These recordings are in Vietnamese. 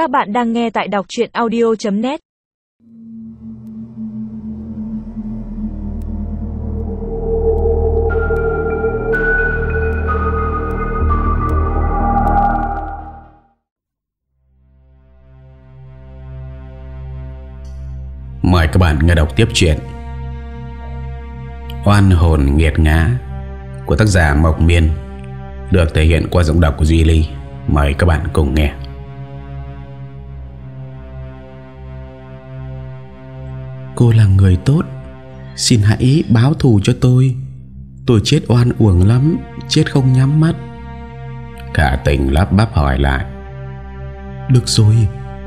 Các bạn đang nghe tại đọc chuyện audio.net Mời các bạn nghe đọc tiếp chuyện Oan hồn nghiệt ngã Của tác giả Mộc Miên, Được thể hiện qua giọng đọc của Duy Ly. Mời các bạn cùng nghe. Cô là người tốt. Xin hãy báo thù cho tôi. Tôi chết oan uổng lắm Chết không nhắm mắt. Cả tình lắp bắp hỏi lại. Được rồi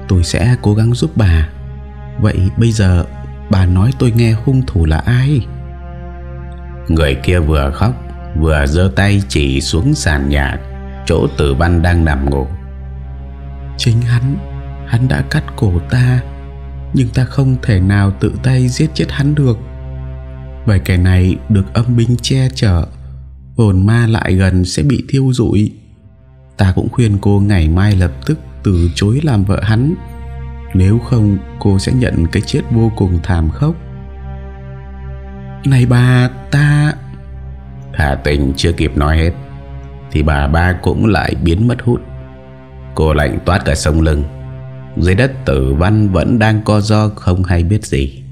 Tôi sẽ cố gắng giúp bà. Vậy bây giờ Bà nói tôi nghe hung thủ là ai? Người kia vừa khóc Vừa giơ tay chỉ xuống sàn nhà Chỗ tử văn đang nằm ngủ. Chính hắn Hắn đã cắt cổ ta nhưng ta không thể nào tự tay giết chết hắn được. Vậy kẻ này được âm binh che chở, Hồn ma lại gần sẽ bị thiêu rụi. Ta cũng khuyên cô ngày mai lập tức từ chối làm vợ hắn. Nếu không, cô sẽ nhận cái chết vô cùng thảm khốc. Này bà, ta Hà tình chưa kịp nói hết, Thì bà ba cũng lại biến mất hút. Cô lạnh toát cả sông lưng. Dưới đất tử văn vẫn đang co do, không hay biết gì.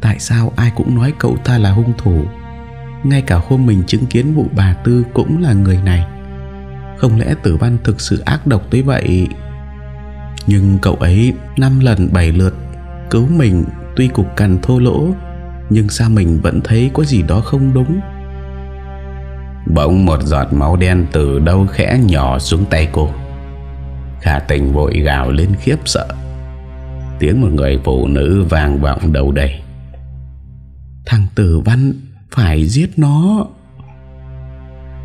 Tại sao ai cũng nói cậu ta là hung thủ? Ngay cả hôm mình chứng kiến vụ bà Tư cũng là người này. Không lẽ tử văn thực sự ác độc tới vậy? Nhưng cậu ấy năm lần bảy lượt Cứu mình, tuy cục cằn thô lỗ, Nhưng sao mình vẫn thấy có gì đó không đúng? Bỗng một giọt máu đen từ đâu khẽ nhỏ xuống tay cô. Khả tình vội gào lên khiếp sợ. Tiếng một người phụ nữ vàng vọng đầu đầy. Thằng tử văn phải giết nó.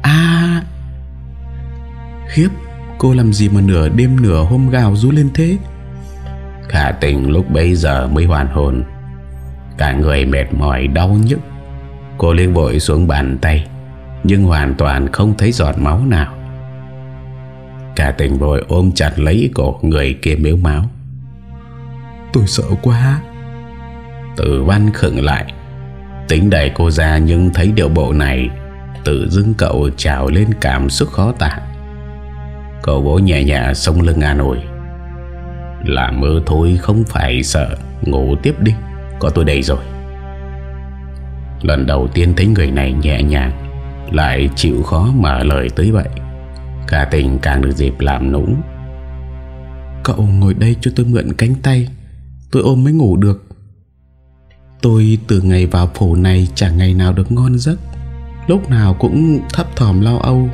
À Khiếp, Cô làm gì mà nửa đêm nửa hôm gào rú lên thế? Khả tình lúc bấy giờ mới hoàn hồn. Cả người mệt mỏi, đau nhức. Cô liên vội xuống bàn tay, Nhưng hoàn toàn không thấy giọt máu nào. Cả tình vội ôm chặt lấy cổ người kia miếu máu. Tôi sợ quá. Tử văn khựng lại. Tính đẩy cô ra nhưng thấy điệu bộ này Tự dưng cậu trào lên cảm xúc khó tả. Cậu vỗ nhẹ nhẹ sông lưng an ủi. Là mơ thôi không phải sợ. Ngủ tiếp đi Có tôi đây rồi. Lần đầu tiên thấy người này nhẹ nhàng Lại chịu khó mở lời tới vậy Cả tình càng được dịp làm nũng. Cậu ngồi đây cho tôi mượn cánh tay Tôi ôm mới ngủ được. Tôi từ ngày vào phủ này Chẳng ngày nào được ngon giấc Lúc nào cũng thấp thỏm lo âu.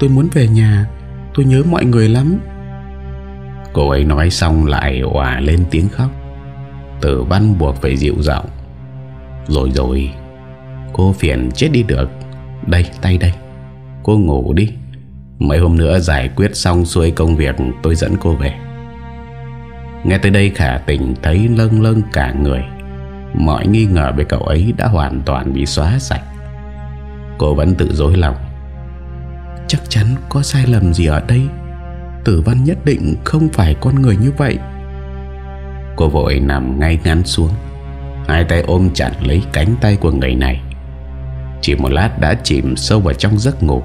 Tôi muốn về nhà Tôi nhớ mọi người lắm. Cô ấy nói xong lại hòa lên tiếng khóc. Tử văn buộc phải dịu giọng Rồi rồi Cô phiền chết đi được. Đây tay đây Cô ngủ đi Mấy hôm nữa giải quyết xong xuôi công việc, Tôi dẫn cô về. Nghe tới đây khả tình thấy lâng lâng cả người. Mọi nghi ngờ về cậu ấy đã hoàn toàn bị xóa sạch. Cô vẫn tự dối lòng. Chắc chắn có sai lầm gì ở đây. Tử văn nhất định không phải con người như vậy. Cô vội nằm ngay ngắn xuống. Hai tay ôm chặt lấy cánh tay của người này. Chỉ một lát đã chìm sâu vào trong giấc ngủ.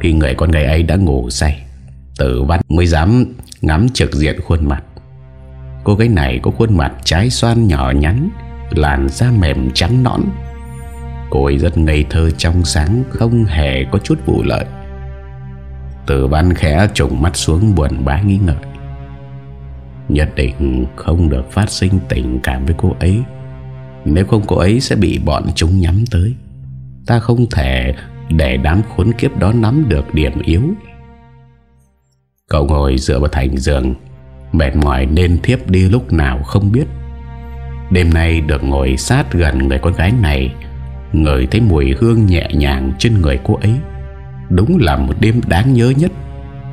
Khi người con gái ấy đã ngủ say, Tử văn mới dám ngắm trực diện khuôn mặt. Cô gái này có khuôn mặt trái xoan nhỏ nhắn, Làn da mềm trắng nõn. Cô ấy rất ngây thơ trong sáng, Không hề có chút vụ lợi. Tử văn khẽ trùng mắt xuống buồn bã nghĩ ngợi. Nhất định không được phát sinh tình cảm với cô ấy. Nếu không cô ấy sẽ bị bọn chúng nhắm tới. Ta không thể để đám khốn kiếp đó nắm được điểm yếu. Cậu ngồi dựa vào thành giường, Mệt mỏi nên thiếp đi lúc nào không biết. Đêm nay được ngồi sát gần người con gái này, Ngửi thấy mùi hương nhẹ nhàng trên người cô ấy. Đúng là một đêm đáng nhớ nhất,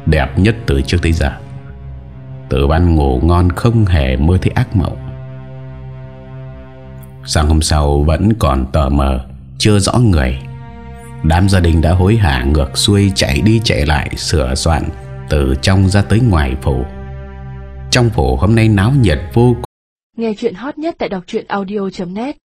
Đẹp nhất từ trước tới giờ. Tử văn ngủ ngon không hề mơ thấy ác mộng. Sáng hôm sau vẫn còn tờ mờ, Chưa rõ người. Đám gia đình đã hối hả ngược xuôi chạy đi chạy lại, sửa soạn từ trong ra tới ngoài phủ. Trong phủ hôm nay náo nhiệt vô cùng. Nghe chuyện hot nhất tại đọc truyện audio.net